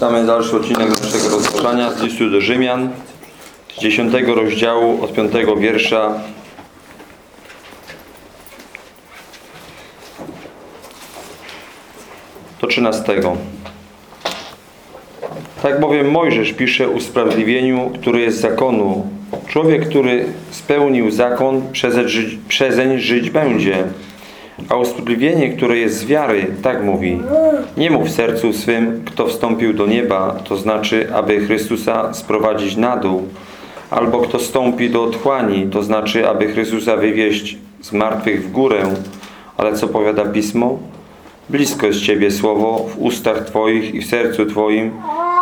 Czytamy dalszy odcinek naszego rozważania z listu do Rzymian z 10 rozdziału od 5 wiersza do 13. Tak bowiem Mojżesz pisze usprawiedliwieniu, który jest zakonu. Człowiek, który spełnił zakon, przezeń żyć będzie. A usprawiedliwienie, które jest z wiary, tak mówi. Nie mów w sercu swym, kto wstąpił do nieba, to znaczy, aby Chrystusa sprowadzić na dół. Albo kto stąpi do otchłani, to znaczy, aby Chrystusa wywieźć z martwych w górę. Ale co powiada Pismo? Blisko jest Ciebie słowo w ustach Twoich i w sercu Twoim,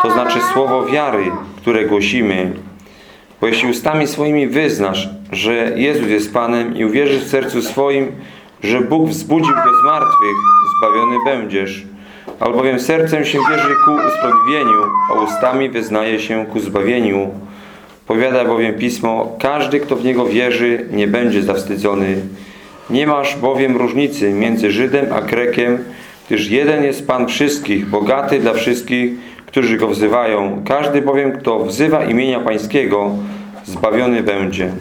to znaczy słowo wiary, które głosimy. Bo jeśli ustami swoimi wyznasz, że Jezus jest Panem i uwierzysz w sercu swoim, że Bóg wzbudził Go z martwych, zbawiony będziesz. Albowiem sercem się wierzy ku usprawiedliwieniu, a ustami wyznaje się ku zbawieniu. Powiada bowiem Pismo, każdy, kto w Niego wierzy, nie będzie zawstydzony. Nie masz bowiem różnicy między Żydem a Krekiem, gdyż jeden jest Pan wszystkich, bogaty dla wszystkich, którzy Go wzywają. Każdy bowiem, kto wzywa imienia Pańskiego, zbawiony będzie.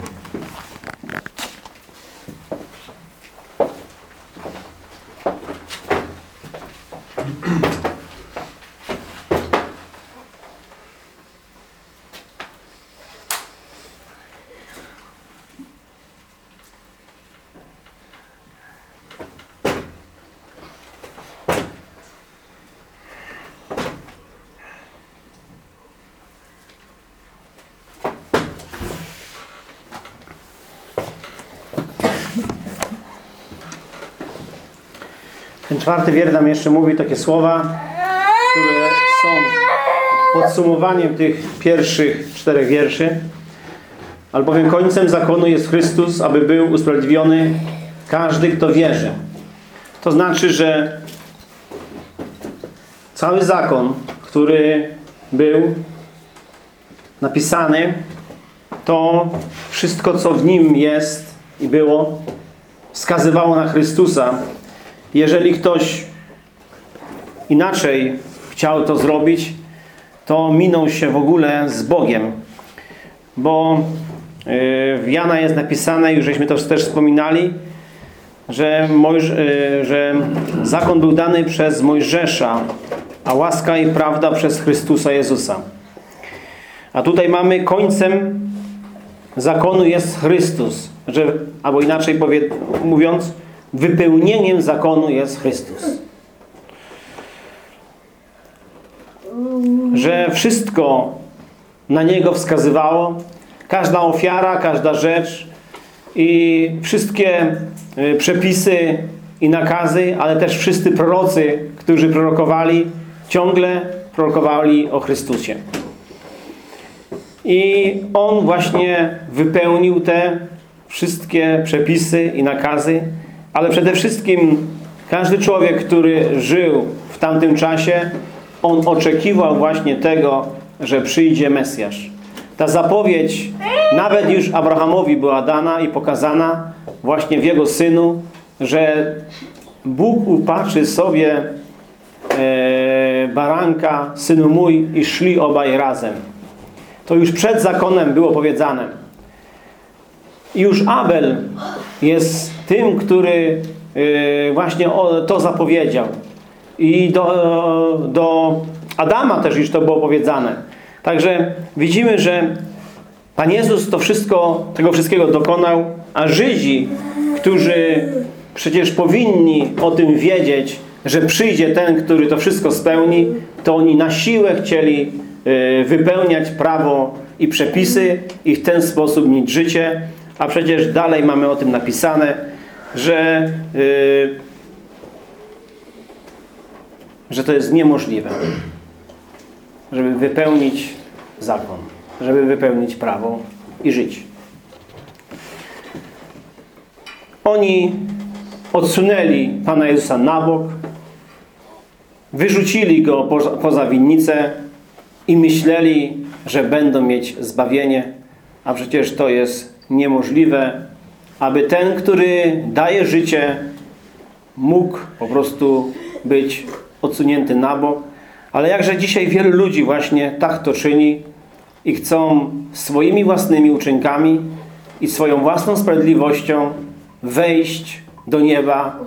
Ten czwarty wiersz jeszcze mówi takie słowa, które są podsumowaniem tych pierwszych czterech wierszy. Albowiem końcem zakonu jest Chrystus, aby był usprawiedliwiony każdy, kto wierzy. To znaczy, że cały zakon, który był napisany, to wszystko, co w nim jest i było, wskazywało na Chrystusa, jeżeli ktoś inaczej chciał to zrobić, to minął się w ogóle z Bogiem. Bo w Jana jest napisane, już żeśmy to też wspominali, że, Mojż, że zakon był dany przez Mojżesza, a łaska i prawda przez Chrystusa Jezusa. A tutaj mamy końcem zakonu jest Chrystus, że, albo inaczej powie, mówiąc, wypełnieniem zakonu jest Chrystus. Że wszystko na Niego wskazywało, każda ofiara, każda rzecz i wszystkie przepisy i nakazy, ale też wszyscy prorocy, którzy prorokowali, ciągle prorokowali o Chrystusie. I On właśnie wypełnił te wszystkie przepisy i nakazy, ale przede wszystkim każdy człowiek, który żył w tamtym czasie, on oczekiwał właśnie tego, że przyjdzie Mesjasz. Ta zapowiedź nawet już Abrahamowi była dana i pokazana właśnie w jego synu, że Bóg upatrzy sobie e, baranka, synu mój, i szli obaj razem. To już przed zakonem było powiedziane. Już Abel jest tym, który właśnie to zapowiedział. I do, do Adama też już to było powiedziane. Także widzimy, że Pan Jezus to wszystko, tego wszystkiego dokonał, a Żydzi, którzy przecież powinni o tym wiedzieć, że przyjdzie ten, który to wszystko spełni, to oni na siłę chcieli wypełniać prawo i przepisy i w ten sposób mieć życie, a przecież dalej mamy o tym napisane, że, yy, że to jest niemożliwe, żeby wypełnić zakon, żeby wypełnić prawo i żyć. Oni odsunęli Pana Jezusa na bok, wyrzucili Go poza, poza winnicę i myśleli, że będą mieć zbawienie, a przecież to jest niemożliwe, aby ten, który daje życie, mógł po prostu być odsunięty na bok, Ale jakże dzisiaj wielu ludzi właśnie tak to czyni i chcą swoimi własnymi uczynkami i swoją własną sprawiedliwością wejść do nieba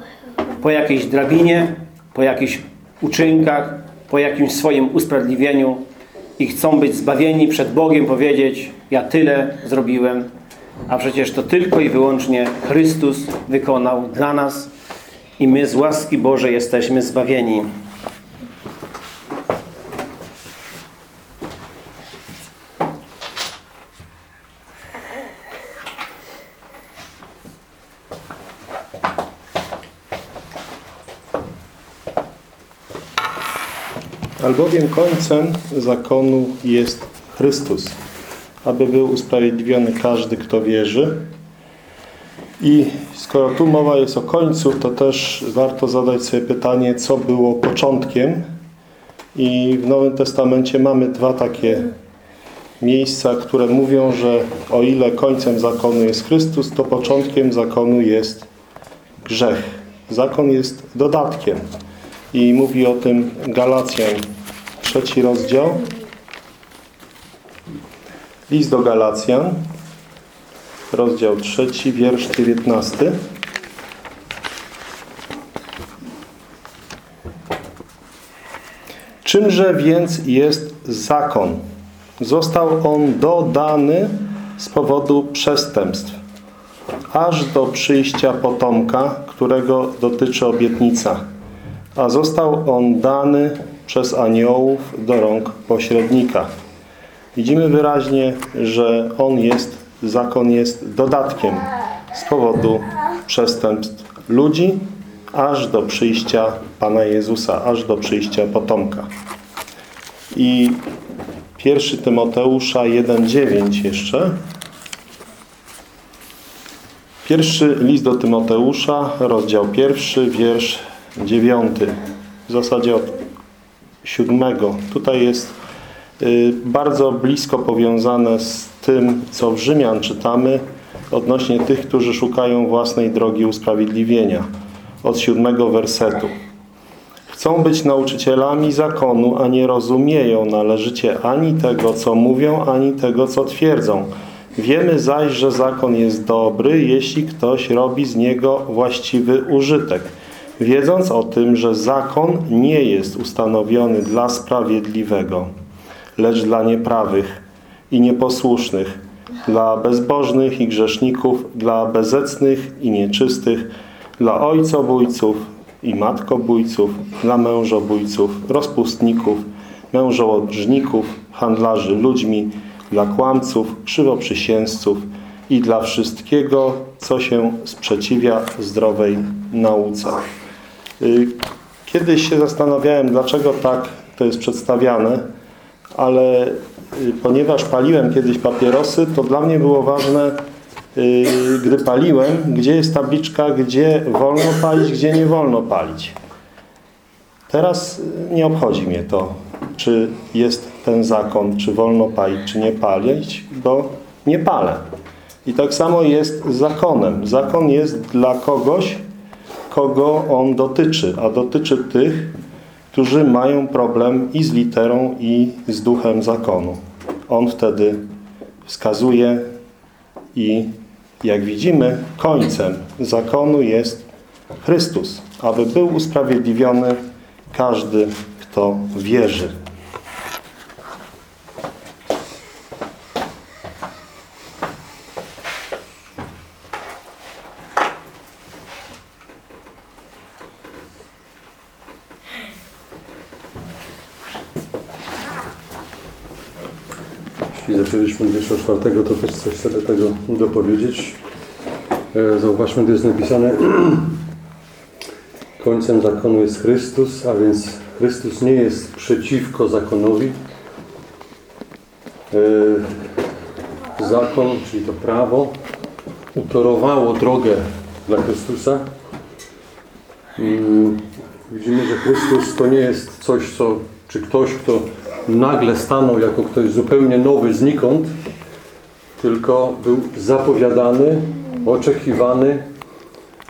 po jakiejś drabinie, po jakichś uczynkach, po jakimś swoim usprawiedliwieniu i chcą być zbawieni przed Bogiem, powiedzieć ja tyle zrobiłem, a przecież to tylko i wyłącznie Chrystus wykonał dla nas i my z łaski Bożej jesteśmy zbawieni. Albowiem końcem zakonu jest Chrystus, aby był usprawiedliwiony każdy, kto wierzy. I skoro tu mowa jest o końcu, to też warto zadać sobie pytanie, co było początkiem. I w Nowym Testamencie mamy dwa takie miejsca, które mówią, że o ile końcem zakonu jest Chrystus, to początkiem zakonu jest grzech. Zakon jest dodatkiem. I mówi o tym Galacjan, trzeci rozdział. List do Galacjan, rozdział trzeci, wiersz dziewiętnasty. Czymże więc jest zakon? Został on dodany z powodu przestępstw, aż do przyjścia potomka, którego dotyczy obietnica a został on dany przez aniołów do rąk pośrednika. Widzimy wyraźnie, że on jest, zakon jest dodatkiem z powodu przestępstw ludzi, aż do przyjścia Pana Jezusa, aż do przyjścia potomka. I 1 Tymoteusza 1,9 jeszcze. Pierwszy list do Tymoteusza, rozdział pierwszy, wiersz dziewiąty, w zasadzie od siódmego. Tutaj jest bardzo blisko powiązane z tym, co w Rzymian czytamy odnośnie tych, którzy szukają własnej drogi usprawiedliwienia. Od siódmego wersetu. Chcą być nauczycielami zakonu, a nie rozumieją należycie ani tego, co mówią, ani tego, co twierdzą. Wiemy zaś, że zakon jest dobry, jeśli ktoś robi z niego właściwy użytek – wiedząc o tym, że zakon nie jest ustanowiony dla sprawiedliwego, lecz dla nieprawych i nieposłusznych, dla bezbożnych i grzeszników, dla bezecnych i nieczystych, dla ojcobójców i matkobójców, dla mężobójców, rozpustników, mężołodżników, handlarzy ludźmi, dla kłamców, krzywoprzysięzców i dla wszystkiego, co się sprzeciwia zdrowej nauce. Y, kiedyś się zastanawiałem, dlaczego tak to jest przedstawiane, ale y, ponieważ paliłem kiedyś papierosy, to dla mnie było ważne, y, gdy paliłem, gdzie jest tabliczka, gdzie wolno palić, gdzie nie wolno palić. Teraz nie obchodzi mnie to, czy jest ten zakon, czy wolno palić, czy nie palić, bo nie palę. I tak samo jest z zakonem. Zakon jest dla kogoś, kogo on dotyczy, a dotyczy tych, którzy mają problem i z literą, i z duchem zakonu. On wtedy wskazuje i jak widzimy, końcem zakonu jest Chrystus, aby był usprawiedliwiony każdy, kto wierzy. 24, to też coś sobie tego dopowiedzieć. E, zauważmy, tu jest napisane końcem zakonu jest Chrystus, a więc Chrystus nie jest przeciwko zakonowi. E, zakon, czyli to prawo, utorowało drogę dla Chrystusa. Mm, widzimy, że Chrystus to nie jest coś, co, czy ktoś, kto nagle stanął jako ktoś zupełnie nowy znikąd, tylko był zapowiadany, oczekiwany,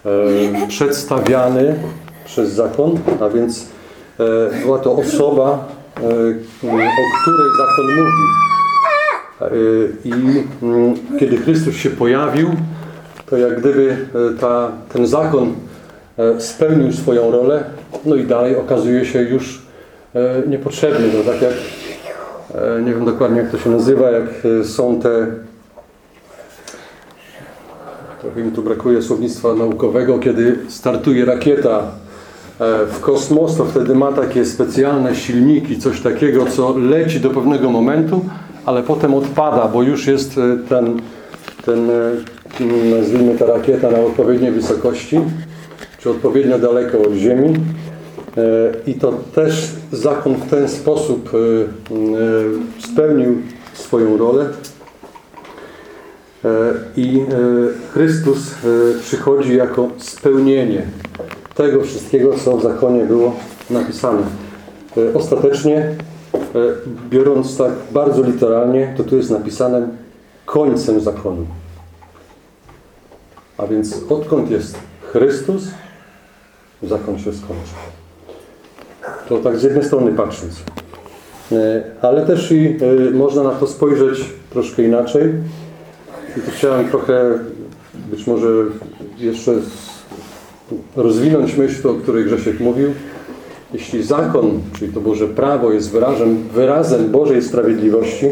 e, przedstawiany przez zakon, a więc e, była to osoba o której zakon mówi. E, I mm, kiedy Chrystus się pojawił, to jak gdyby e, ta, ten zakon e, spełnił swoją rolę, no i dalej okazuje się już e, niepotrzebny. No tak jak, e, nie wiem dokładnie jak to się nazywa, jak e, są te, trochę mi tu brakuje słownictwa naukowego, kiedy startuje rakieta e, w kosmos, to wtedy ma takie specjalne silniki, coś takiego, co leci do pewnego momentu, ale potem odpada, bo już jest e, ten, ten e, nazwijmy ta rakieta na odpowiedniej wysokości, czy odpowiednio daleko od Ziemi. E, I to też zakon w ten sposób e, e, spełnił swoją rolę. I Chrystus przychodzi jako spełnienie tego wszystkiego, co w zakonie było napisane. Ostatecznie, biorąc tak bardzo literalnie, to tu jest napisane końcem zakonu. A więc odkąd jest Chrystus, zakon się skończy. To tak z jednej strony patrząc. E, Ale też i e, można na to spojrzeć troszkę inaczej. I tu chciałem trochę być może jeszcze rozwinąć myśl, o której Grzesiek mówił. Jeśli zakon, czyli to Boże prawo jest wyrazem, wyrazem Bożej sprawiedliwości,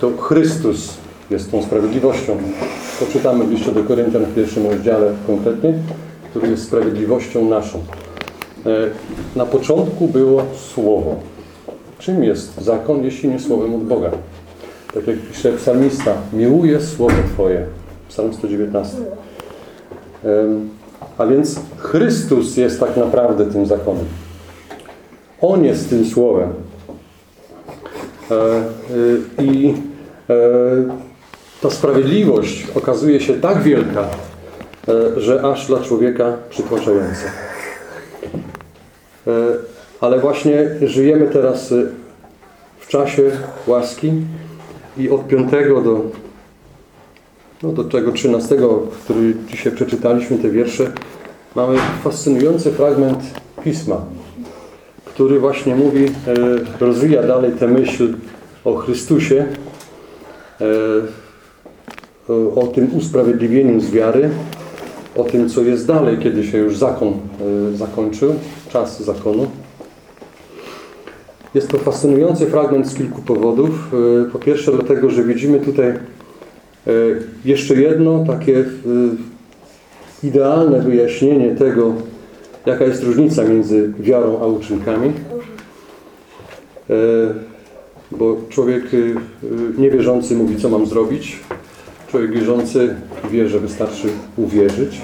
to Chrystus jest tą sprawiedliwością. To czytamy w liście do Koryntian w pierwszym rozdziale konkretnie, który jest sprawiedliwością naszą. E, Na początku było Słowo. Czym jest zakon, jeśli nie Słowem od Boga? Tak jak pisze psalmista, miłuję Słowo Twoje. Psalm 119. Em, A więc Chrystus jest tak naprawdę tym zakonem. On jest tym Słowem. E, y, I e, ta sprawiedliwość okazuje się tak wielka, e, że aż dla człowieka przytłaczająca. E, Ale właśnie żyjemy teraz e, w czasie łaski i od 5 do, no do tego 13, który dzisiaj przeczytaliśmy, te wiersze, mamy fascynujący fragment Pisma, który właśnie mówi, e, rozwija dalej tę myśl o Chrystusie, e, o- tym usprawiedliwieniu z wiary, o tym, co jest dalej, kiedy się już zakon zakończył, czas zakonu. Jest to fascynujący fragment z kilku powodów. E, Po pierwsze dlatego, że widzimy tutaj e, jeszcze jedno takie e, idealne wyjaśnienie tego, jaka jest różnica między wiarą a uczynkami. Bo człowiek niewierzący mówi, co mam zrobić. Człowiek wierzący wie, że wystarczy uwierzyć.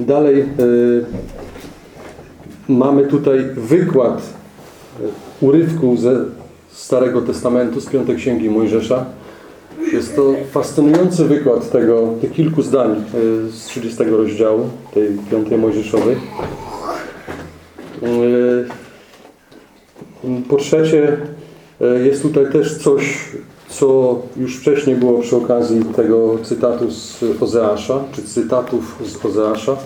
Dalej e, mamy tutaj wykład e, urywku ze Starego Testamentu, z Piątej Księgi Mojżesza. Jest to fascynujący wykład tego, tych kilku zdań e, z 30 rozdziału, tej Piątej Mojżeszowej. E, Po trzecie, jest tutaj też coś, co już wcześniej było przy okazji tego cytatu z Ozeasza, czy cytatów z Ozeasza,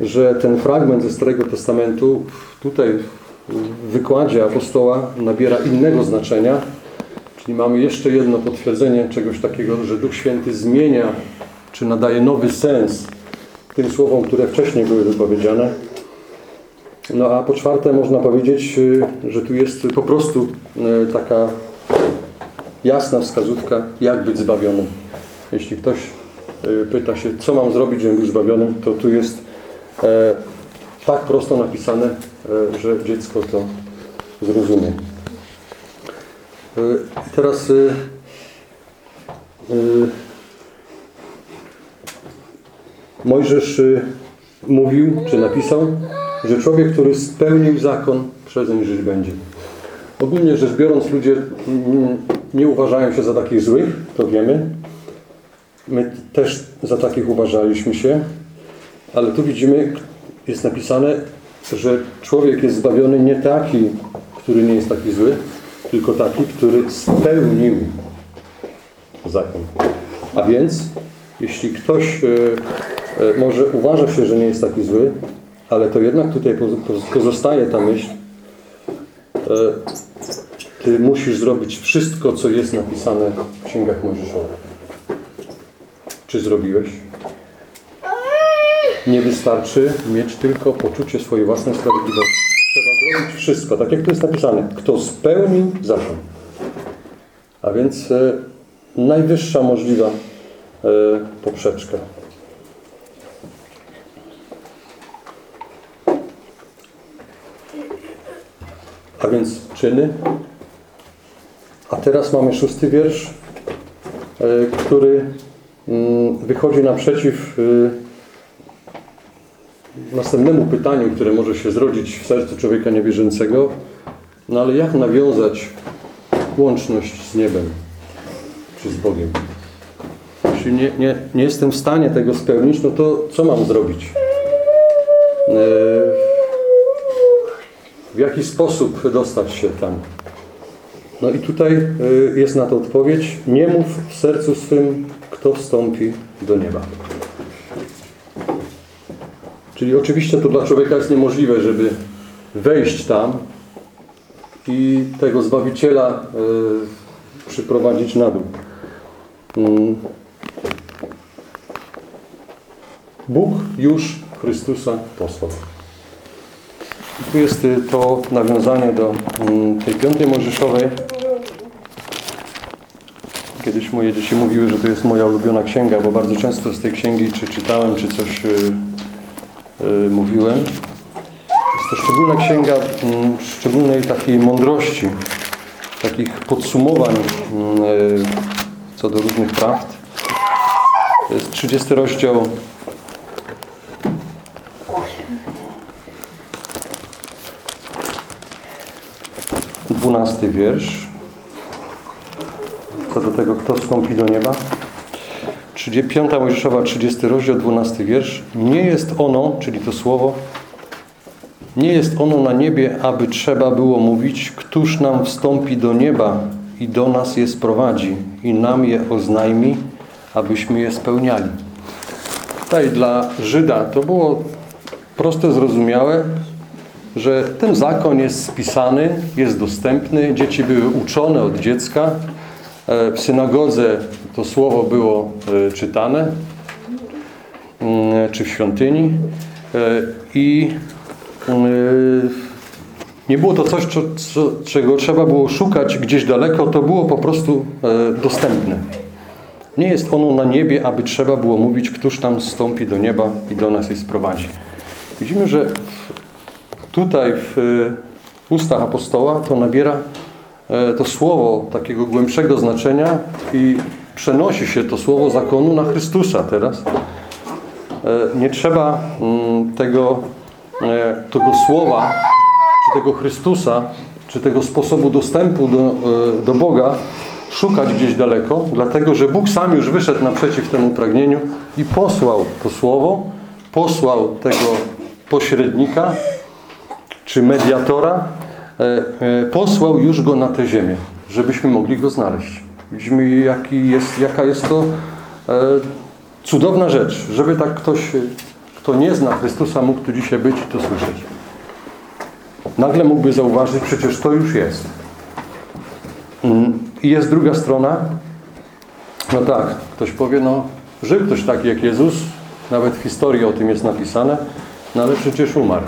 że ten fragment ze Starego Testamentu tutaj w wykładzie apostoła nabiera innego znaczenia, czyli mamy jeszcze jedno potwierdzenie czegoś takiego, że Duch Święty zmienia, czy nadaje nowy sens tym słowom, które wcześniej były wypowiedziane. No a po czwarte można powiedzieć, y, że tu jest po prostu y, taka jasna wskazówka, jak być zbawionym. Jeśli ktoś y, pyta się, co mam zrobić, żebym był zbawionym, to tu jest e, tak prosto napisane, e, że dziecko to zrozumie. E, i teraz Mojżesz y, mówił, czy napisał, że człowiek, który spełnił zakon, przezeń żyć będzie. Ogólnie rzecz biorąc, ludzie mm, nie uważają się za takich złych, to wiemy. My też za takich uważaliśmy się, ale tu widzimy, jest napisane, że człowiek jest zbawiony nie taki, który nie jest taki zły, tylko taki, który spełnił zakon. A więc, jeśli ktoś e, e, może uważa się, że nie jest taki zły, ale to jednak tutaj poz- poz- pozostaje ta myśl, Ty musisz zrobić wszystko, co jest napisane w księgach Mojżeszowych. Czy zrobiłeś? Nie wystarczy mieć tylko poczucie swojej własnej sprawiedliwości. Trzeba zrobić wszystko, tak jak tu jest napisane. Kto spełnił zakon. A więc e, najwyższa możliwa e, poprzeczka. A więc czyny. A teraz mamy szósty wiersz, e, który mm, wychodzi naprzeciw e, następnemu pytaniu, które może się zrodzić w sercu człowieka niewierzącego. No ale jak nawiązać łączność z niebem czy z Bogiem? Jeśli nie, nie, nie jestem w stanie tego spełnić, no to co mam zrobić? E, w jaki sposób dostać się tam? No i tutaj y, jest na to odpowiedź. Nie mów w sercu swym, kto wstąpi do nieba. Czyli oczywiście to dla człowieka jest niemożliwe, żeby wejść tam i tego Zbawiciela y, przyprowadzić na dół. Mm. Bóg już Chrystusa posłał. Tu jest y, to nawiązanie do mm, tej piątej Mojżeszowej. Kiedyś moje dzieci mówiły, że to jest moja ulubiona księga, bo bardzo często z tej księgi czy czytałem, czy coś y, y, mówiłem. Jest to szczególna księga mm, szczególnej takiej mądrości, takich podsumowań mm, co do różnych prawd. To jest 30 rozdział 12 wiersz. Co do tego, kto wstąpi do nieba. 35 Mojżeszowa, 30 rozdział, 12 wiersz. Nie jest ono, czyli to słowo, nie jest ono na niebie, aby trzeba było mówić, któż nam wstąpi do nieba i do nas je sprowadzi i nam je oznajmi, abyśmy je spełniali. Tutaj dla Żyda to było proste, zrozumiałe, że ten zakon jest spisany, jest dostępny, dzieci były uczone od dziecka, E, w synagodze to słowo było e, czytane, mm, czy w świątyni E, i e, nie było to coś, co, co, czego trzeba było szukać gdzieś daleko, to było po prostu dostępne. Nie jest ono na niebie, aby trzeba było mówić, któż tam stąpi do nieba i do nas je sprowadzi. Widzimy, że tutaj w e, ustach apostoła to nabiera e, to słowo takiego głębszego znaczenia i przenosi się to słowo zakonu na Chrystusa teraz. E, Nie trzeba mm, tego, e, tego słowa, czy tego Chrystusa, czy tego sposobu dostępu do, do Boga szukać gdzieś daleko, dlatego że Bóg sam już wyszedł naprzeciw temu pragnieniu i posłał to słowo, posłał tego pośrednika, czy mediatora, e, e, posłał już go na tę ziemię, żebyśmy mogli go znaleźć. Widzimy, jaki jest, jaka jest to e, cudowna rzecz, żeby tak ktoś, kto nie zna Chrystusa, mógł tu dzisiaj być i to słyszeć. Nagle mógłby zauważyć, przecież to już jest. Mm, I jest druga strona. No tak, ktoś powie, no żył ktoś taki jak Jezus, nawet w historii o tym jest napisane, no ale przecież umarł.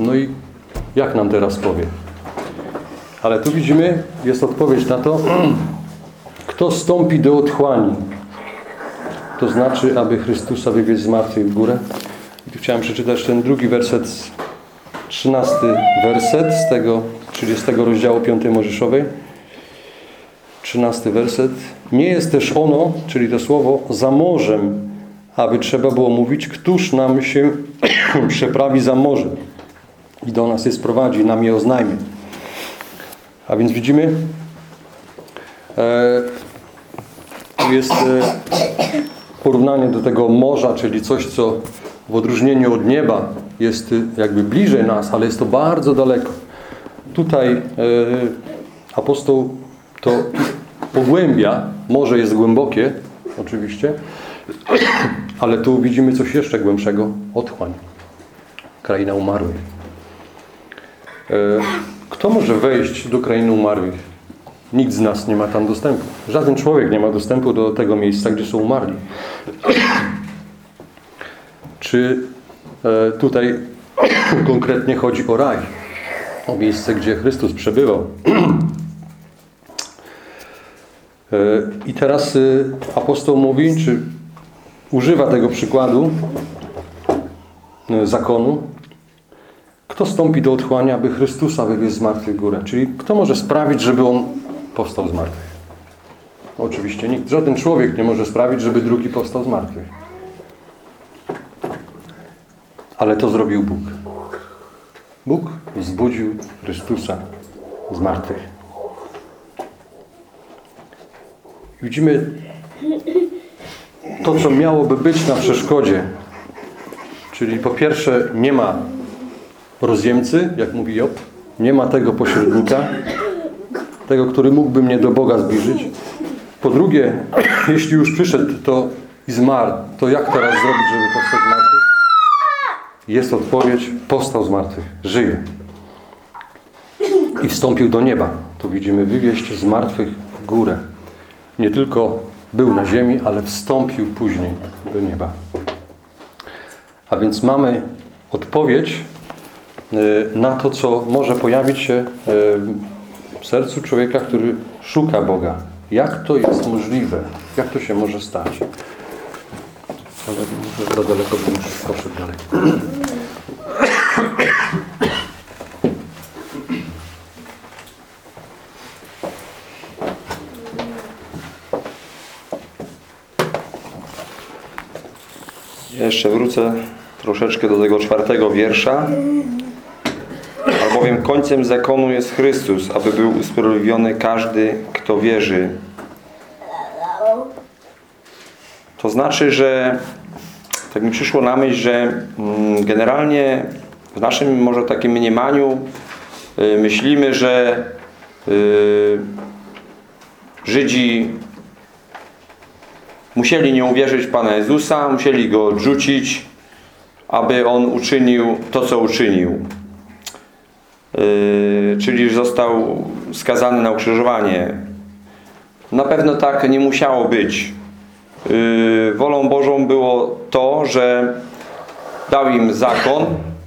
No i jak nam teraz powie? Ale tu widzimy, jest odpowiedź na to, kto stąpi do otchłani, to znaczy, aby Chrystusa wywieźć z martwych w górę. I tu chciałem przeczytać ten drugi werset, 13 werset z tego 30 rozdziału 5 Mojżeszowej. 13 werset. Nie jest też ono, czyli to słowo, za morzem, aby trzeba było mówić, któż nam się przeprawi za morze i do nas je sprowadzi, nam je oznajmi. A więc widzimy, e, tu jest e, porównanie do tego morza, czyli coś, co w odróżnieniu od nieba jest e, jakby bliżej nas, ale jest to bardzo daleko. Tutaj apostoł to pogłębia, morze jest głębokie, oczywiście, ale tu widzimy coś jeszcze głębszego, otchłań, kraina umarłych. E, Kto może wejść do krainy umarłych? Nikt z nas nie ma tam dostępu. Żaden człowiek nie ma dostępu do tego miejsca, gdzie są umarli. Czy e, tutaj konkretnie chodzi o raj? O miejsce, gdzie Chrystus przebywał. E, I teraz apostoł mówi, czy używa tego przykładu zakonu. Kto stąpi do otchłania, aby Chrystusa wywiezł z martwych górę? Czyli kto może sprawić, żeby On powstał z martwych? Oczywiście nikt. Żaden człowiek nie może sprawić, żeby drugi powstał z martwych. Ale to zrobił Bóg. Bóg wzbudził Chrystusa z martwych. Widzimy to, co miałoby być na przeszkodzie. Czyli po pierwsze nie ma rozjemcy, jak mówi Job. Nie ma tego pośrednika, tego, który mógłby mnie do Boga zbliżyć. Po drugie, jeśli już przyszedł to i zmarł, to jak teraz zrobić, żeby powstał z martwych? Jest odpowiedź, powstał z martwych, żyje. I wstąpił do nieba. Tu widzimy wywieźć z martwych w górę. Nie tylko był na ziemi, ale wstąpił później do nieba. A więc mamy odpowiedź na to, co może pojawić się y, w sercu człowieka, który szuka Boga. Jak to jest możliwe? Jak to się może stać? Ale może za daleko bym poszedł dalej. Jeszcze wrócę troszeczkę do tego czwartego wiersza. Albowiem końcem zakonu jest Chrystus, aby był usprawiedliwiony każdy, kto wierzy. To znaczy, że tak mi przyszło na myśl, że mm, generalnie w naszym może takim mniemaniu y, myślimy, że y, Żydzi musieli nie uwierzyć w Pana Jezusa, musieli Go odrzucić, aby On uczynił to, co uczynił. Yy, czyli został skazany na ukrzyżowanie. Na pewno tak nie musiało być. Yy, wolą Bożą było to, że dał im zakon,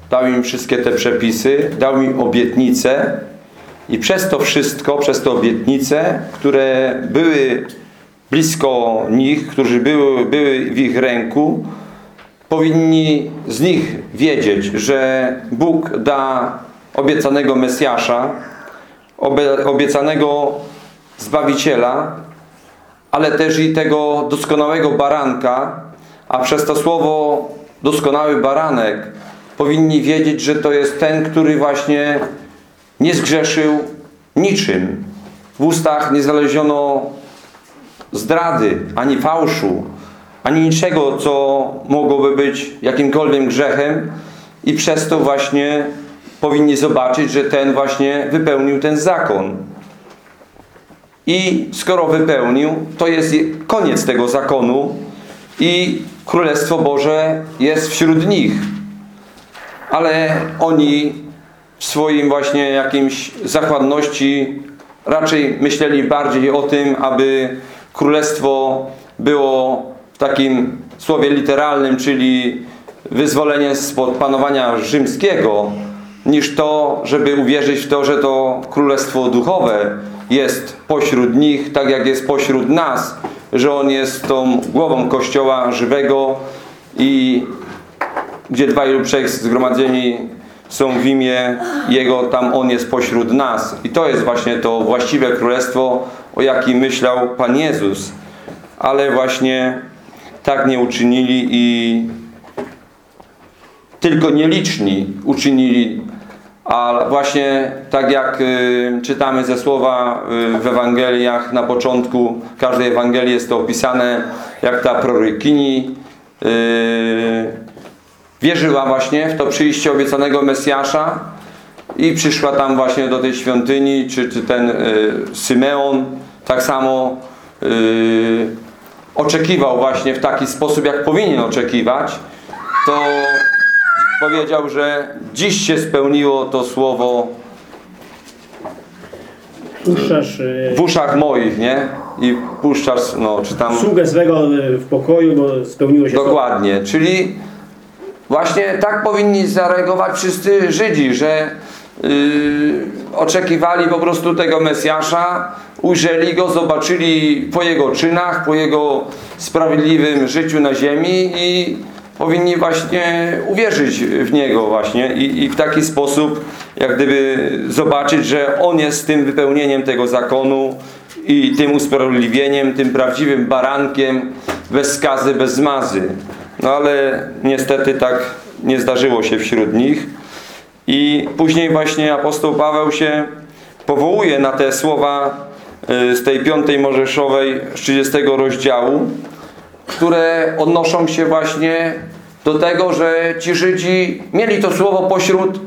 dał im wszystkie te przepisy, dał im obietnice i przez to wszystko, przez te obietnice, które były blisko nich, którzy były, były w ich ręku, powinni z nich wiedzieć, że Bóg da obiecanego Mesjasza, obie- obiecanego Zbawiciela, ale też i tego doskonałego baranka, a przez to słowo doskonały baranek powinni wiedzieć, że to jest ten, który właśnie nie zgrzeszył niczym. W ustach nie znaleziono zdrady, ani fałszu, ani niczego, co mogłoby być jakimkolwiek grzechem i przez to właśnie powinni zobaczyć, że ten właśnie wypełnił ten zakon. I skoro wypełnił, to jest koniec tego zakonu i Królestwo Boże jest wśród nich. Ale oni w swoim właśnie jakimś zachładności raczej myśleli bardziej o tym, aby królestwo było w takim słowie literalnym, czyli wyzwolenie spod panowania rzymskiego, niż to, żeby uwierzyć w to, że to królestwo duchowe jest pośród nich, tak jak jest pośród nas, że On jest tą głową Kościoła żywego i gdzie dwaj lub trzech zgromadzeni są w imię Jego, tam On jest pośród nas. I to jest właśnie to właściwe królestwo, o jakim myślał Pan Jezus. Ale właśnie tak nie uczynili i tylko nieliczni uczynili. A właśnie tak jak y, czytamy ze słowa y, w Ewangeliach na początku każdej Ewangelii jest to opisane jak ta prorokini y, wierzyła właśnie w to przyjście obiecanego Mesjasza i przyszła tam właśnie do tej świątyni, czy, czy ten y, Symeon. Tak samo y, oczekiwał właśnie w taki sposób, jak powinien oczekiwać, to powiedział, że dziś się spełniło to słowo Puszczasz e, w uszach moich, nie? I puszczasz, no, czy tam... sługę swego e, w pokoju, bo spełniło się Dokładnie, czyli właśnie tak powinni zareagować wszyscy Żydzi, że yy, oczekiwali po prostu tego Mesjasza, ujrzeli Go, zobaczyli po Jego czynach, po Jego sprawiedliwym życiu na ziemi i powinni właśnie uwierzyć w Niego właśnie i, i w taki sposób jak gdyby zobaczyć, że On jest tym wypełnieniem tego zakonu i tym usprawiedliwieniem, tym prawdziwym barankiem bez skazy, bez zmazy. No ale niestety tak nie zdarzyło się wśród nich. I później właśnie apostoł Paweł się powołuje na te słowa y, z tej piątej Mojżeszowej z 30 rozdziału, które odnoszą się właśnie do tego, że ci Żydzi mieli to słowo pośród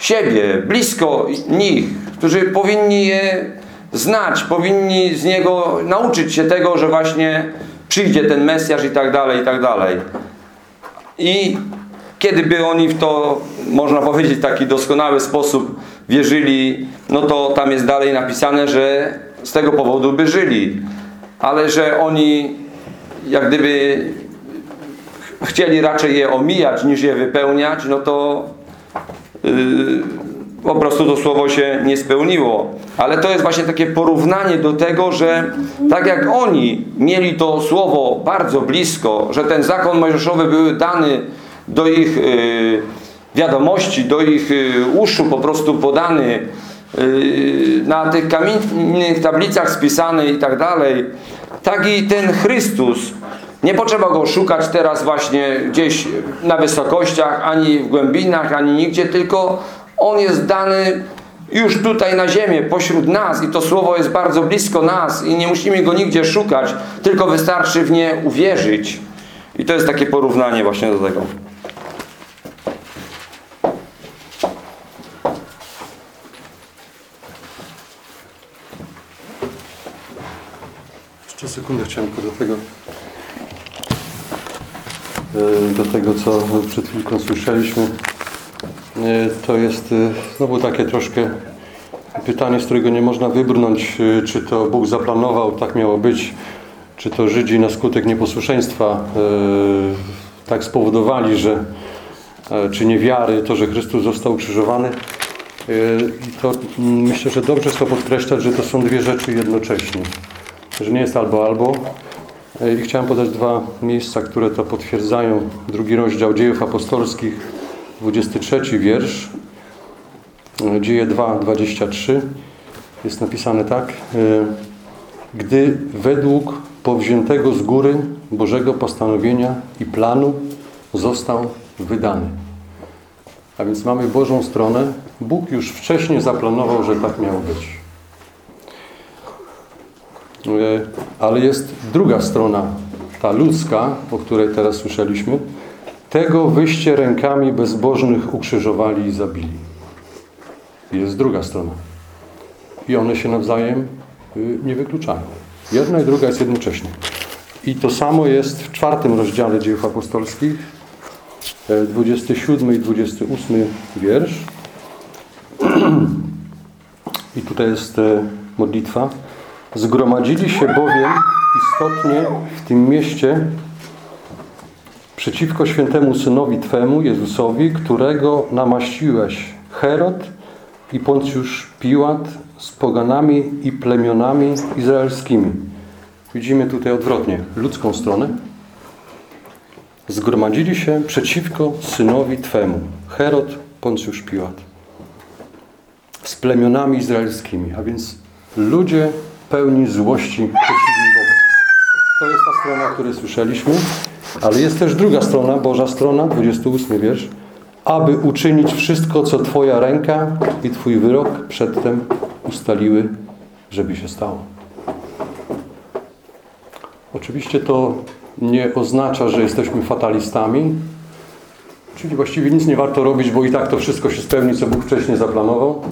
siebie, blisko nich, którzy powinni je znać, powinni z niego nauczyć się tego, że właśnie przyjdzie ten Mesjasz i tak dalej, i tak dalej. I kiedy by oni w to, można powiedzieć, taki doskonały sposób wierzyli, no to tam jest dalej napisane, że z tego powodu by żyli. Ale że oni jak gdyby chcieli raczej je omijać niż je wypełniać, no to yy, po prostu to słowo się nie spełniło. Ale to jest właśnie takie porównanie do tego, że tak jak oni mieli to słowo bardzo blisko, że ten zakon mojżeszowy był dany do ich yy, wiadomości, do ich yy, uszu po prostu podany, yy, na tych kamiennych tablicach spisany i tak dalej, tak i ten Chrystus nie potrzeba go szukać teraz właśnie gdzieś na wysokościach, ani w głębinach, ani nigdzie, tylko on jest dany już tutaj na ziemię, pośród nas i to słowo jest bardzo blisko nas i nie musimy go nigdzie szukać, tylko wystarczy w nie uwierzyć. I to jest takie porównanie właśnie do tego. Jeszcze sekundę chciałem tylko do tego, e, do tego co przed chwilką słyszeliśmy. E, To jest e, znowu takie troszkę pytanie, z którego nie można wybrnąć, czy to Bóg zaplanował, tak miało być, czy to Żydzi na skutek nieposłuszeństwa tak spowodowali, że czy niewiary, to, że Chrystus został ukrzyżowany. To mm, myślę, że dobrze jest to podkreślać, że to są dwie rzeczy jednocześnie że nie jest albo albo. E, I chciałem podać dwa miejsca, które to potwierdzają. Drugi rozdział Dziejów Apostolskich, 23 wiersz. E, Dzieje 2, 23. Jest napisane tak. e, Gdy według powziętego z góry Bożego postanowienia i planu został wydany. A więc mamy Bożą stronę. Bóg już wcześniej zaplanował, że tak miało być. E, Ale jest druga strona, ta ludzka, o której teraz słyszeliśmy. Tego wyście rękami bezbożnych ukrzyżowali i zabili. Jest druga strona. I one się nawzajem y, nie wykluczają. Jedna i druga jest jednocześnie. I to samo jest w czwartym rozdziale dziejów apostolskich, e, 27 i 28 wiersz. I tutaj jest e, modlitwa. Zgromadzili się bowiem istotnie w tym mieście przeciwko świętemu Synowi Twemu, Jezusowi, którego namaściłeś Herod i Poncjusz Piłat z poganami i plemionami izraelskimi. Widzimy tutaj odwrotnie ludzką stronę. Zgromadzili się przeciwko Synowi Twemu, Herod, Poncjusz Piłat z plemionami izraelskimi, a więc ludzie pełni złości przeciwni Bogu. To jest ta strona, o której słyszeliśmy, ale jest też druga strona, Boża strona, 28 wiersz. Aby uczynić wszystko, co Twoja ręka i Twój wyrok przedtem ustaliły, żeby się stało. Oczywiście to nie oznacza, że jesteśmy fatalistami, czyli właściwie nic nie warto robić, bo i tak to wszystko się spełni, co Bóg wcześniej zaplanował.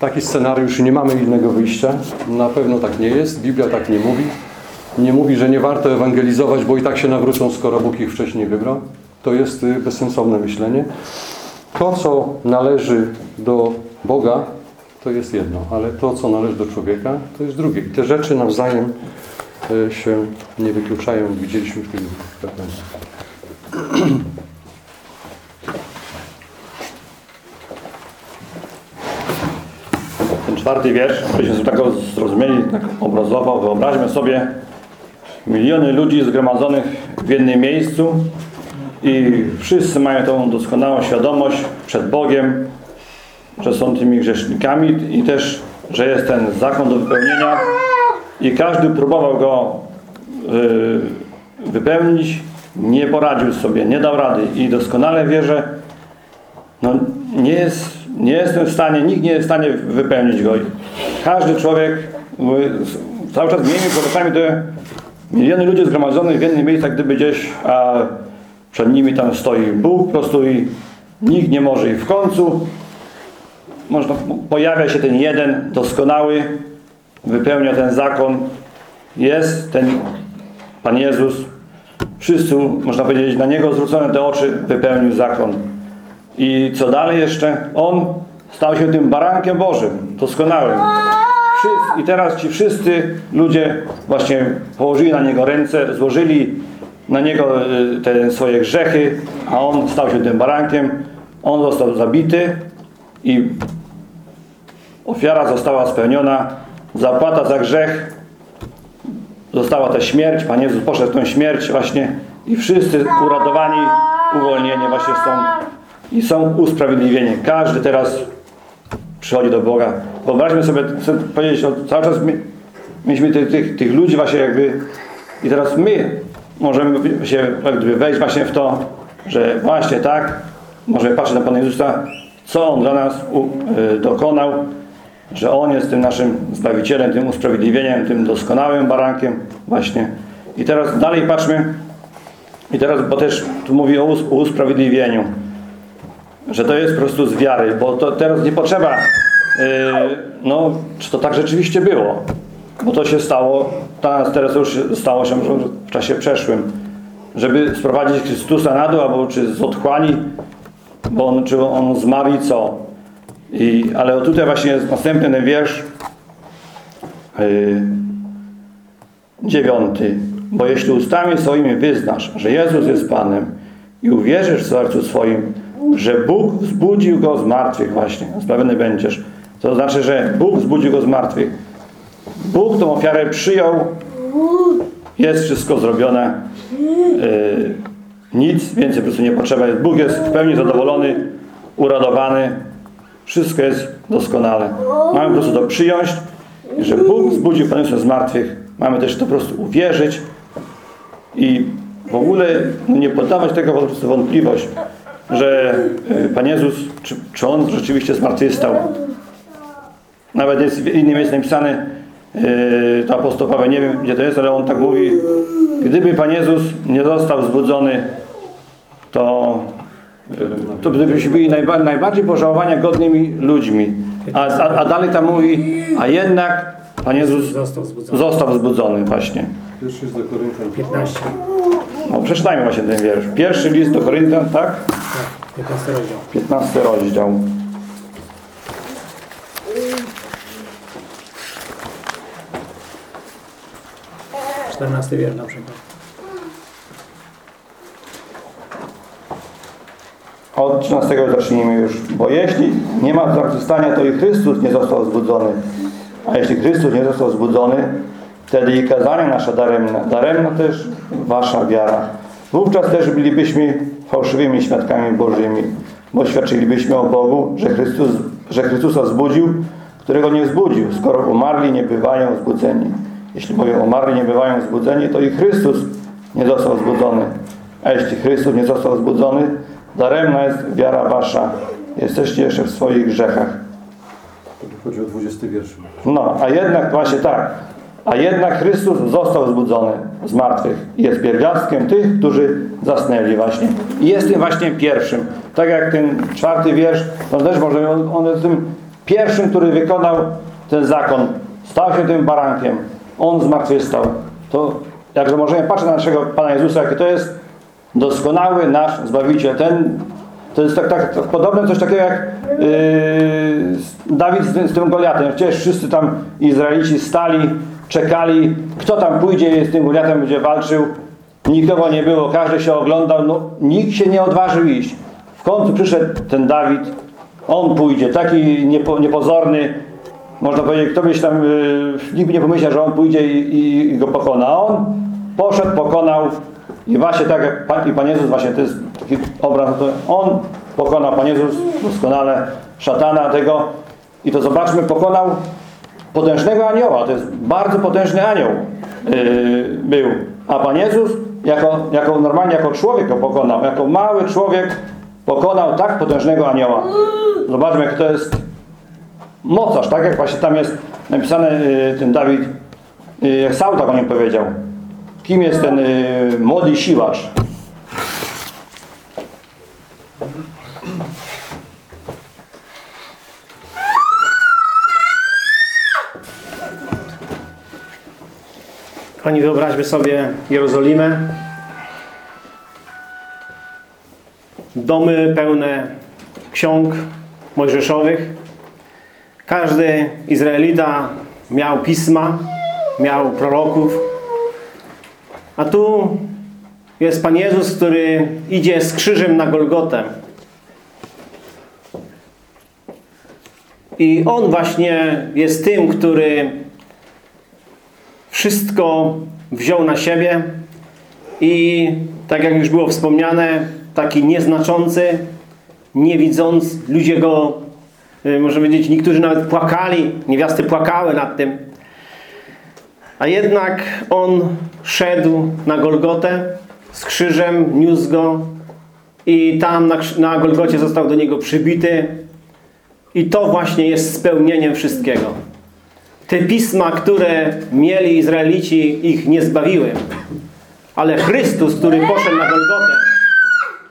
Taki scenariusz nie mamy innego wyjścia. Na pewno tak nie jest. Biblia tak nie mówi. Nie mówi, że nie warto ewangelizować, bo i tak się nawrócą, skoro Bóg ich wcześniej wybrał. To jest y, bezsensowne myślenie. To, co należy do Boga, to jest jedno, ale to, co należy do człowieka, to jest drugie. I te rzeczy nawzajem e, się nie wykluczają. Widzieliśmy w tym fragmencie. Czwarty wiersz, byśmy tak zrozumieli tak obrazowo, wyobraźmy sobie miliony ludzi zgromadzonych w jednym miejscu i wszyscy mają tą doskonałą świadomość przed Bogiem, że są tymi grzesznikami i też, że jest ten zakon do wypełnienia. I każdy próbował go y, wypełnić, nie poradził sobie, nie dał rady i doskonale wie, że no, nie, jest, nie jestem w stanie, nikt nie jest w stanie wypełnić go. Każdy człowiek, cały czas miejmy przed oczami te miliony ludzi zgromadzonych w jednym miejscu, gdyby gdzieś, a przed nimi tam stoi Bóg po prostu i nikt nie może. I w końcu można, pojawia się ten jeden doskonały, wypełnia ten zakon, jest ten Pan Jezus, wszyscy, można powiedzieć, na Niego zwrócone te oczy, wypełnił zakon. I co dalej jeszcze? On stał się tym barankiem Bożym, doskonałym. I teraz ci wszyscy ludzie właśnie położyli na Niego ręce, złożyli na Niego y, te swoje grzechy, a On stał się tym barankiem. On został zabity i ofiara została spełniona. Zapłata za grzech została ta śmierć. Pan Jezus poszedł w tą śmierć właśnie i wszyscy uradowani, uwolnieni właśnie są i są usprawiedliwieni. Każdy teraz przychodzi do Boga. Wyobraźmy sobie, chcę powiedzieć, o, cały czas my, mieliśmy tych, tych, tych ludzi właśnie jakby i teraz my możemy się wejść właśnie w to, że właśnie tak, możemy patrzeć na Pana Jezusa, co On dla nas u, y, dokonał, że On jest tym naszym Zbawicielem, tym usprawiedliwieniem, tym doskonałym barankiem właśnie. I teraz dalej patrzmy, i teraz, bo też tu mówi o usprawiedliwieniu, że to jest po prostu z wiary, bo to teraz nie potrzeba, yy, no, czy to tak rzeczywiście było, bo to się stało, teraz, już stało się w czasie przeszłym, żeby sprowadzić Chrystusa na dół, albo czy z otchłani, bo on, czy on zmarł i co. I, ale tutaj właśnie jest następny wiersz, yy, dziewiąty. Bo jeśli ustami swoimi wyznasz, że Jezus jest Panem i uwierzysz w sercu swoim, że Bóg wzbudził Go z martwych właśnie, zbawiony będziesz. To znaczy, że Bóg wzbudził Go z martwych. Bóg tą ofiarę przyjął, jest wszystko zrobione, yy, nic więcej po prostu nie potrzeba. Bóg jest w pełni zadowolony, uradowany, wszystko jest doskonale. Mamy po prostu to przyjąć, że Bóg wzbudził Pana Jezusa z martwych. Mamy też to po prostu uwierzyć i w ogóle no, nie poddawać tego po prostu wątpliwość, że Pan Jezus, czy, czy On rzeczywiście zmartwychwstał. Nawet jest, w innym jest napisane, yy, to apostoł Paweł, nie wiem gdzie to jest, ale on tak mówi, gdyby Pan Jezus nie został zbudzony, to, to byśmy byli najba, najbardziej pożałowania godnymi ludźmi. A, a, a dalej tam mówi, a jednak Pan Jezus Został wzbudzony. został wzbudzony właśnie. Pierwszy jest do Koryntian. 15. No, przeczytajmy właśnie ten wiersz. Pierwszy list do Koryntian, tak? Tak, 15 rozdział. 15 rozdział. Czternasty wiersz na przykład. Od 13 zacznijmy już. Bo jeśli nie ma zmartwychwstania, to i Chrystus nie został zbudzony. A jeśli Chrystus nie został zbudzony, wtedy i kazanie nasze daremne. Daremna też wasza wiara. Wówczas też bylibyśmy fałszywymi świadkami Bożymi, bo świadczylibyśmy o Bogu, że, Chrystus, że Chrystusa wzbudził, którego nie wzbudził, skoro umarli nie bywają zbudzeni. Jeśli bowiem umarli nie bywają zbudzeni, to i Chrystus nie został zbudzony. A jeśli Chrystus nie został zbudzony, daremna jest wiara wasza. Jesteście jeszcze w swoich grzechach. To chodzi o 20 wiersz. No, a jednak właśnie tak. A jednak Chrystus został zbudzony z martwych. Jest pierwiastkiem tych, którzy zasnęli właśnie. I jest tym właśnie pierwszym. Tak jak ten czwarty wiersz, to też może on, on jest tym pierwszym, który wykonał ten zakon. Stał się tym barankiem. On zmartwychwstał. To jakże możemy patrzeć na naszego Pana Jezusa, jaki to jest doskonały nasz Zbawiciel. Ten, To jest tak, tak, tak podobne coś takiego jak yy, Dawid z, z tym Goliatem. Przecież wszyscy tam Izraelici stali, czekali, kto tam pójdzie z tym Goliatem będzie walczył. Nikogo nie było, każdy się oglądał, no, nikt się nie odważył iść. W końcu przyszedł ten Dawid, on pójdzie, taki niepo, niepozorny, można powiedzieć, kto byś tam, yy, nikt nie pomyślał, że on pójdzie i, i, i go pokona. A on poszedł, pokonał i właśnie tak jak Pan, i Pan Jezus, właśnie to jest taki obraz, to on pokonał, Pan Jezus doskonale szatana tego i to zobaczmy, pokonał potężnego anioła, to jest bardzo potężny anioł yy, był, a Pan Jezus jako, jako normalnie jako człowiek go pokonał, jako mały człowiek pokonał tak potężnego anioła. Zobaczmy jak to jest mocarz, tak jak właśnie tam jest napisane yy, ten Dawid, yy, jak Saul tak o nim powiedział. Kim jest ten yy, młody siłacz? Kochani, wyobraźmy sobie Jerozolimę. Domy pełne ksiąg mojżeszowych. Każdy Izraelita miał pisma, miał proroków. A tu jest Pan Jezus, który idzie z krzyżem na Golgotę. I On właśnie jest tym, który wszystko wziął na siebie i tak jak już było wspomniane, taki nieznaczący, nie widząc, ludzie go, y, może powiedzieć, niektórzy nawet płakali, niewiasty płakały nad tym. A jednak on szedł na Golgotę z krzyżem, niósł go i tam na, na Golgocie został do niego przybity i to właśnie jest spełnieniem wszystkiego. Te pisma, które mieli Izraelici, ich nie zbawiły. Ale Chrystus, który poszedł na Golgotę,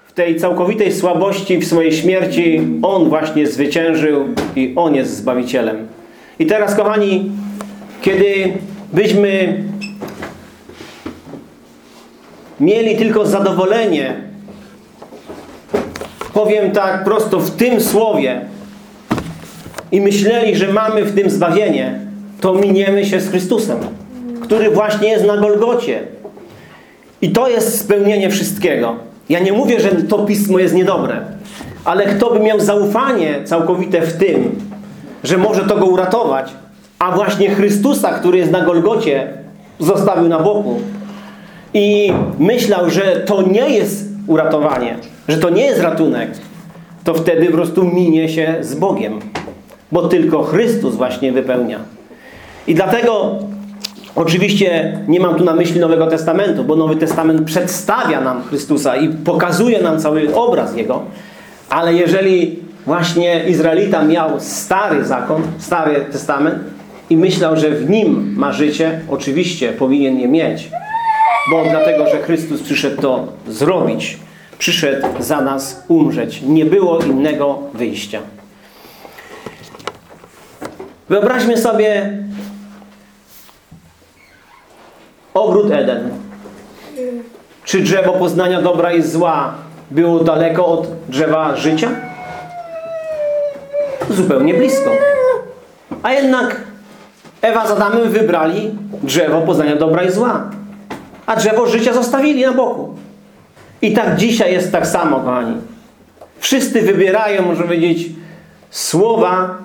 w tej całkowitej słabości, w swojej śmierci, On właśnie zwyciężył i On jest Zbawicielem. I teraz, kochani, kiedy byśmy mieli tylko zadowolenie, powiem tak prosto, w tym słowie i myśleli, że mamy w tym zbawienie, to miniemy się z Chrystusem, który właśnie jest na Golgocie. I to jest spełnienie wszystkiego. Ja nie mówię, że to pismo jest niedobre, ale kto by miał zaufanie całkowite w tym, że może to go uratować, a właśnie Chrystusa, który jest na Golgocie, zostawił na boku i myślał, że to nie jest uratowanie, że to nie jest ratunek, to wtedy po prostu minie się z Bogiem. Bo tylko Chrystus właśnie wypełnia. I dlatego oczywiście nie mam tu na myśli Nowego Testamentu, bo Nowy Testament przedstawia nam Chrystusa i pokazuje nam cały obraz Jego. Ale jeżeli właśnie Izraelita miał stary zakon, stary testament i myślał, że w nim ma życie, oczywiście powinien je mieć. Bo dlatego, że Chrystus przyszedł to zrobić. Przyszedł za nas umrzeć. Nie było innego wyjścia. Wyobraźmy sobie ogród Eden. Czy drzewo poznania dobra i zła było daleko od drzewa życia? Zupełnie blisko. A jednak Ewa z Adamem wybrali drzewo poznania dobra i zła. A drzewo życia zostawili na boku. I tak dzisiaj jest tak samo, kochani. Wszyscy wybierają, można powiedzieć, słowa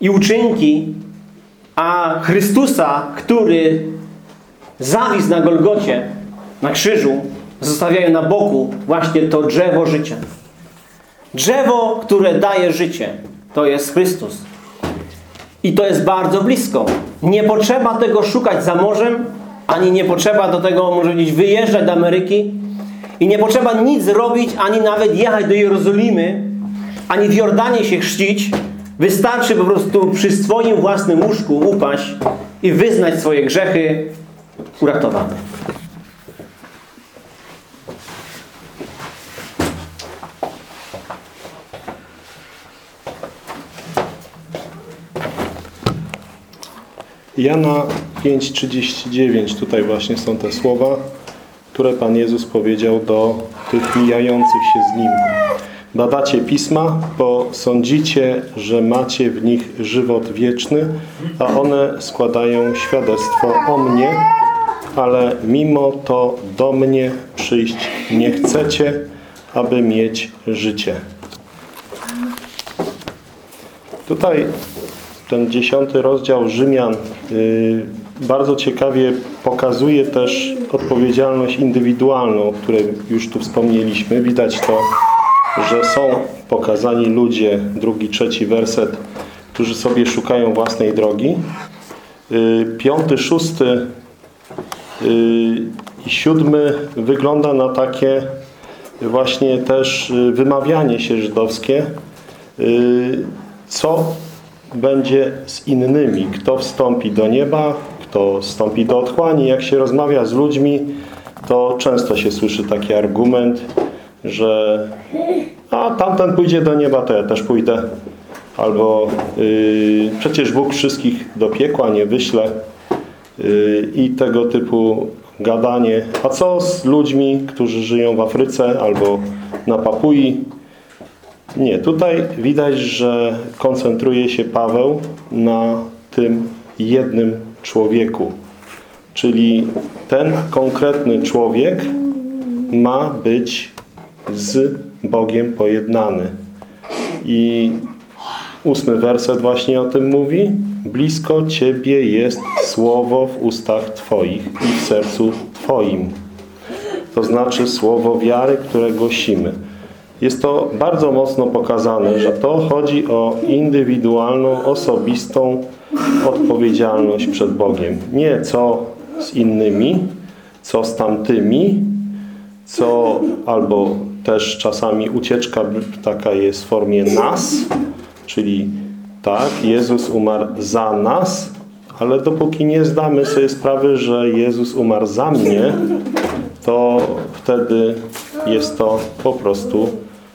i uczynki, a Chrystusa, który zawisł na Golgocie, na krzyżu, zostawiają na boku właśnie to drzewo życia. Drzewo, które daje życie, to jest Chrystus. I to jest bardzo blisko. Nie potrzeba tego szukać za morzem, ani nie potrzeba do tego, może powiedzieć, wyjeżdżać do Ameryki i nie potrzeba nic robić, ani nawet jechać do Jerozolimy, ani w Jordanie się chrzcić. Wystarczy po prostu przy swoim własnym łóżku upaść i wyznać swoje grzechy uratowane. Jana 5,39, tutaj właśnie są te słowa, które Pan Jezus powiedział do tych mijających się z Nim. Badacie pisma, bo sądzicie, że macie w nich żywot wieczny, a one składają świadectwo o mnie, ale mimo to do mnie przyjść nie chcecie, aby mieć życie. Tutaj ten dziesiąty rozdział Rzymian y, bardzo ciekawie pokazuje też odpowiedzialność indywidualną, o której już tu wspomnieliśmy. Widać to, że są pokazani ludzie, drugi, trzeci werset, którzy sobie szukają własnej drogi. Y, Piąty, szósty i siódmy wygląda na takie właśnie też y, wymawianie się żydowskie, y, co będzie z innymi, kto wstąpi do nieba, kto wstąpi do otchłani. Jak się rozmawia z ludźmi, to często się słyszy taki argument, że a tamten pójdzie do nieba, to ja też pójdę. Albo y, przecież Bóg wszystkich do piekła nie wyśle i tego typu gadanie. A co z ludźmi, którzy żyją w Afryce albo na Papui? Nie, tutaj widać, że koncentruje się Paweł na tym jednym człowieku. Czyli ten konkretny człowiek ma być z Bogiem pojednany. I ósmy werset właśnie o tym mówi. Blisko Ciebie jest słowo w ustach Twoich i w sercu Twoim. To znaczy słowo wiary, które głosimy. Jest to bardzo mocno pokazane, że to chodzi o indywidualną, osobistą odpowiedzialność przed Bogiem. Nie co z innymi, co z tamtymi, co albo też czasami ucieczka taka jest w formie nas, czyli tak, Jezus umarł za nas, ale dopóki nie zdamy sobie sprawy, że Jezus umarł za mnie, to wtedy jest to po prostu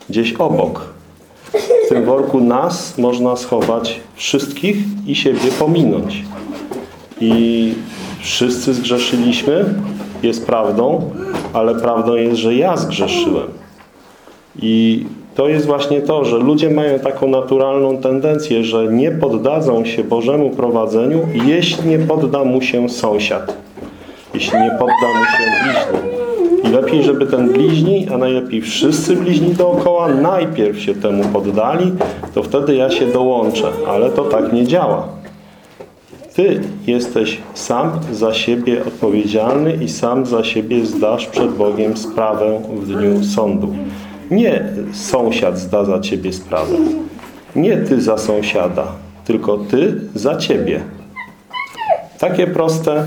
gdzieś obok. W tym worku nas można schować wszystkich i siebie pominąć. I wszyscy zgrzeszyliśmy, jest prawdą, ale prawdą jest, że ja zgrzeszyłem. I to jest właśnie to, że ludzie mają taką naturalną tendencję, że nie poddadzą się Bożemu prowadzeniu, jeśli nie podda mu się sąsiad. Jeśli nie podda mu się bliźni. I lepiej, żeby ten bliźni, a najlepiej wszyscy bliźni dookoła najpierw się temu poddali, to wtedy ja się dołączę. Ale to tak nie działa. Ty jesteś sam za siebie odpowiedzialny i sam za siebie zdasz przed Bogiem sprawę w dniu sądu. Nie sąsiad zda za ciebie sprawę. Nie ty za sąsiada, tylko ty za ciebie. Takie proste,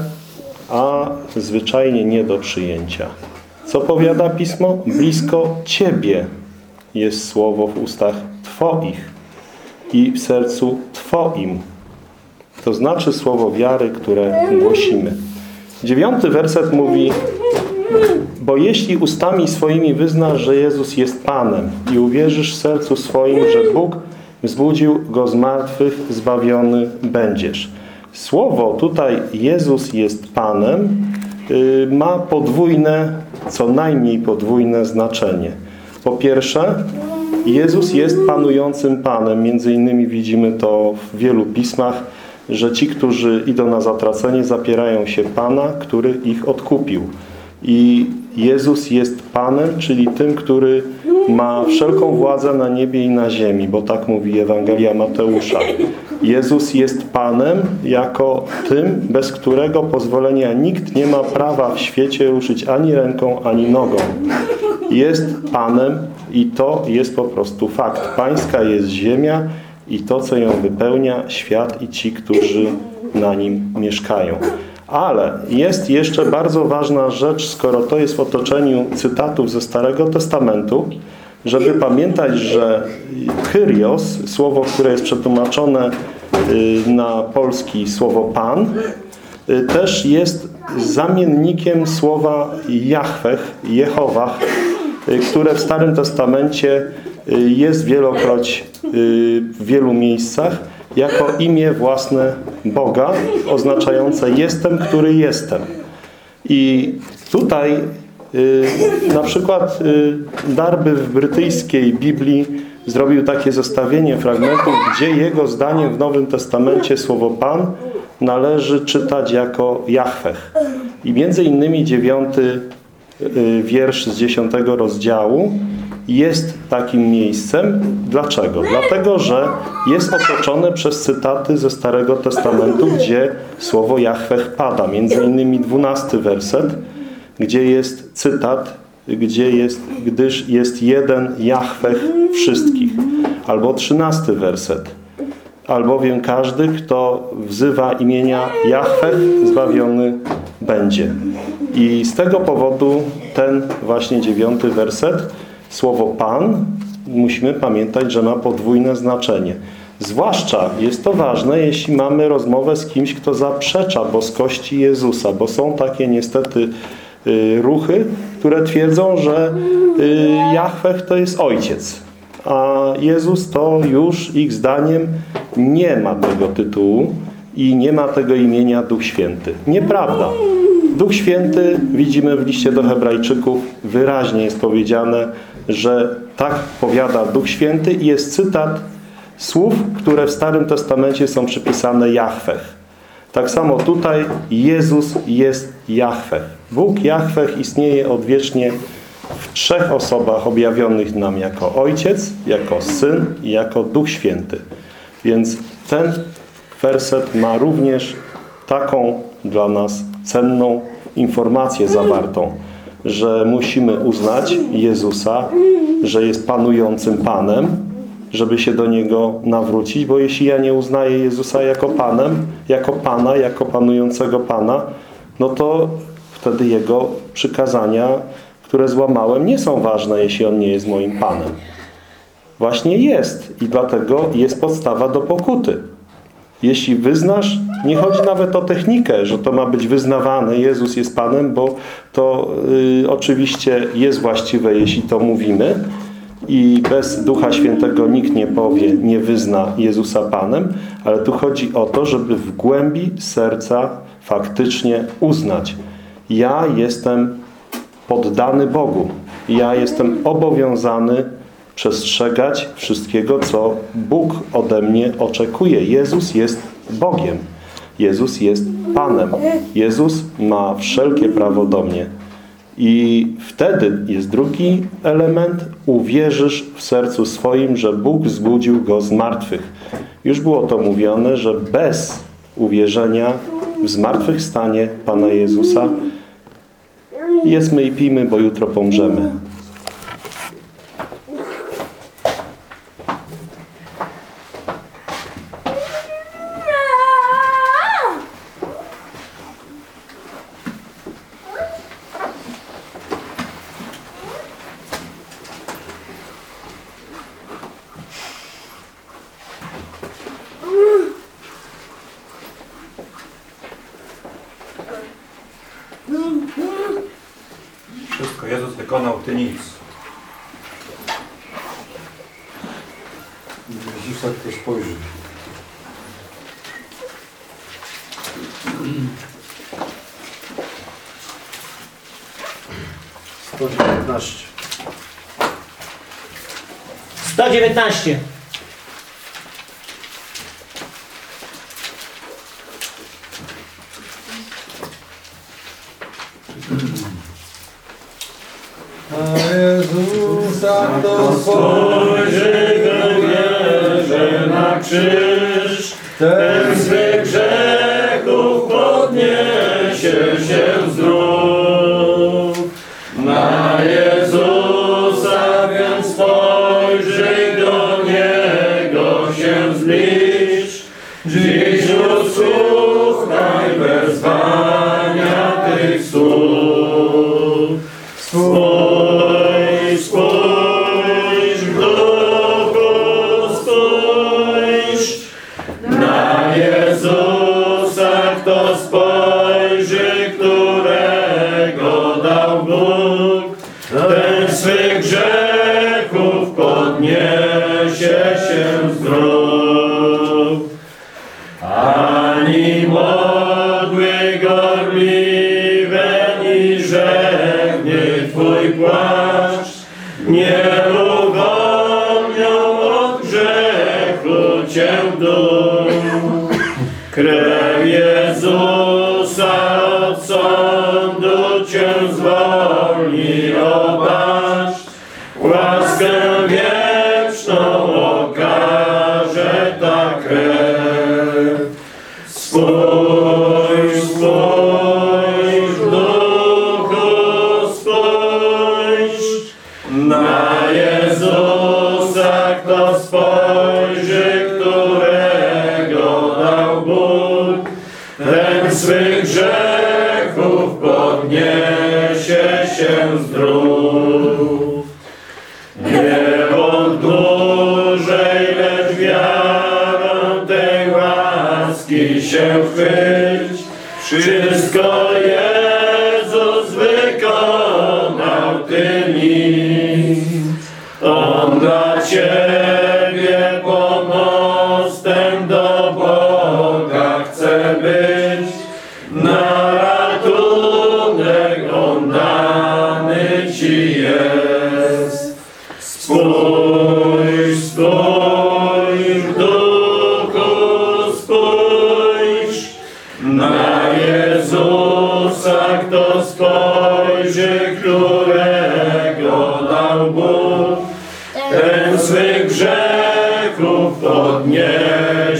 a zwyczajnie nie do przyjęcia. Co powiada Pismo? Blisko Ciebie jest słowo w ustach Twoich i w sercu Twoim. To znaczy słowo wiary, które głosimy. Dziewiąty werset mówi Bo jeśli ustami swoimi wyznasz, że Jezus jest Panem i uwierzysz w sercu swoim, że Bóg wzbudził Go z martwych, zbawiony będziesz. Słowo tutaj Jezus jest Panem y, ma podwójne, co najmniej podwójne znaczenie. Po pierwsze, Jezus jest panującym Panem. Między innymi widzimy to w wielu pismach, że ci, którzy idą na zatracenie, zapierają się Pana, który ich odkupił. I Jezus jest Panem, czyli tym, który ma wszelką władzę na niebie i na ziemi, bo tak mówi Ewangelia Mateusza. Jezus jest Panem jako tym, bez którego pozwolenia nikt nie ma prawa w świecie ruszyć ani ręką, ani nogą. Jest Panem i to jest po prostu fakt. Pańska jest ziemia i to, co ją wypełnia, świat i ci, którzy na nim mieszkają. Ale jest jeszcze bardzo ważna rzecz, skoro to jest w otoczeniu cytatów ze Starego Testamentu, żeby pamiętać, że Kyrios, słowo, które jest przetłumaczone y, na polski słowo Pan, y, też jest zamiennikiem słowa Jahwech, Jehowach, y, które w Starym Testamencie jest wielokroć w wielu miejscach jako imię własne Boga, oznaczające jestem, który jestem. I tutaj Y, Na przykład y, Darby w brytyjskiej Biblii zrobił takie zestawienie fragmentów, gdzie jego zdaniem w Nowym Testamencie słowo Pan należy czytać jako Jahweh. I między innymi dziewiąty y, wiersz z dziesiątego rozdziału jest takim miejscem. Dlaczego? Dlatego, że jest otoczone przez cytaty ze Starego Testamentu, gdzie słowo Jahweh pada. Między innymi dwunasty werset, gdzie jest cytat, gdzie jest, gdyż jest jeden Jahweh wszystkich. Albo trzynasty werset. Albowiem każdy, kto wzywa imienia Jahweh, zbawiony będzie. I z tego powodu ten właśnie dziewiąty werset, słowo Pan, musimy pamiętać, że ma podwójne znaczenie. Zwłaszcza jest to ważne, jeśli mamy rozmowę z kimś, kto zaprzecza boskości Jezusa, bo są takie niestety y, ruchy, które twierdzą, że y, Jahweh to jest Ojciec, a Jezus to już ich zdaniem nie ma tego tytułu i nie ma tego imienia Duch Święty. Nieprawda. Duch Święty, widzimy w liście do hebrajczyków, wyraźnie jest powiedziane, że tak powiada Duch Święty i jest cytat słów, które w Starym Testamencie są przypisane Jahweh. Tak samo tutaj Jezus jest Jahweh. Bóg Jahweh istnieje odwiecznie w trzech osobach objawionych nam jako Ojciec, jako Syn i jako Duch Święty. Więc ten werset ma również taką dla nas cenną informację zawartą, że musimy uznać Jezusa, że jest panującym Panem, żeby się do Niego nawrócić, bo jeśli ja nie uznaję Jezusa jako Panem, jako Pana, jako panującego Pana, no to wtedy Jego przykazania, które złamałem, nie są ważne, jeśli On nie jest moim Panem. Właśnie jest i dlatego jest podstawa do pokuty. Jeśli wyznasz, nie chodzi nawet o technikę, że to ma być wyznawane, Jezus jest Panem, bo to y, oczywiście jest właściwe, jeśli to mówimy. I bez Ducha Świętego nikt nie powie, nie wyzna Jezusa Panem, ale tu chodzi o to, żeby w głębi serca faktycznie uznać, ja jestem poddany Bogu, ja jestem obowiązany przestrzegać wszystkiego, co Bóg ode mnie oczekuje. Jezus jest Bogiem. Jezus jest Panem. Jezus ma wszelkie prawo do mnie. I wtedy jest drugi element. Uwierzysz w sercu swoim, że Bóg zbudził Go z martwych. Już było to mówione, że bez uwierzenia w zmartwychwstanie Pana Jezusa jedzmy i pijmy, bo jutro pomrzemy.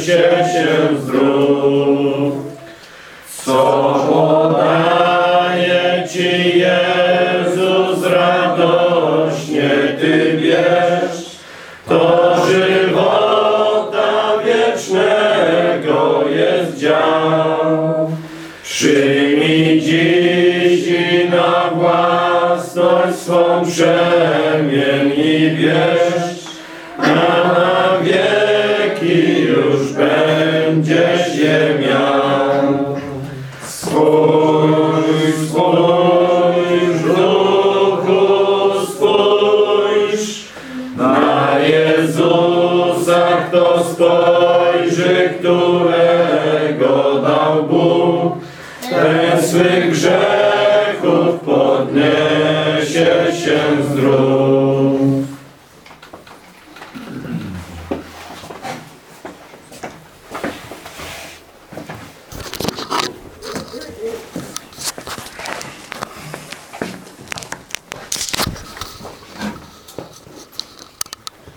się, się zdrów. Co podaje Ci Jezus radośnie Ty bierz, to żywota wiecznego jest dział. Przyjmij dziś i na własność swą przemień i bierz, swych brzegów.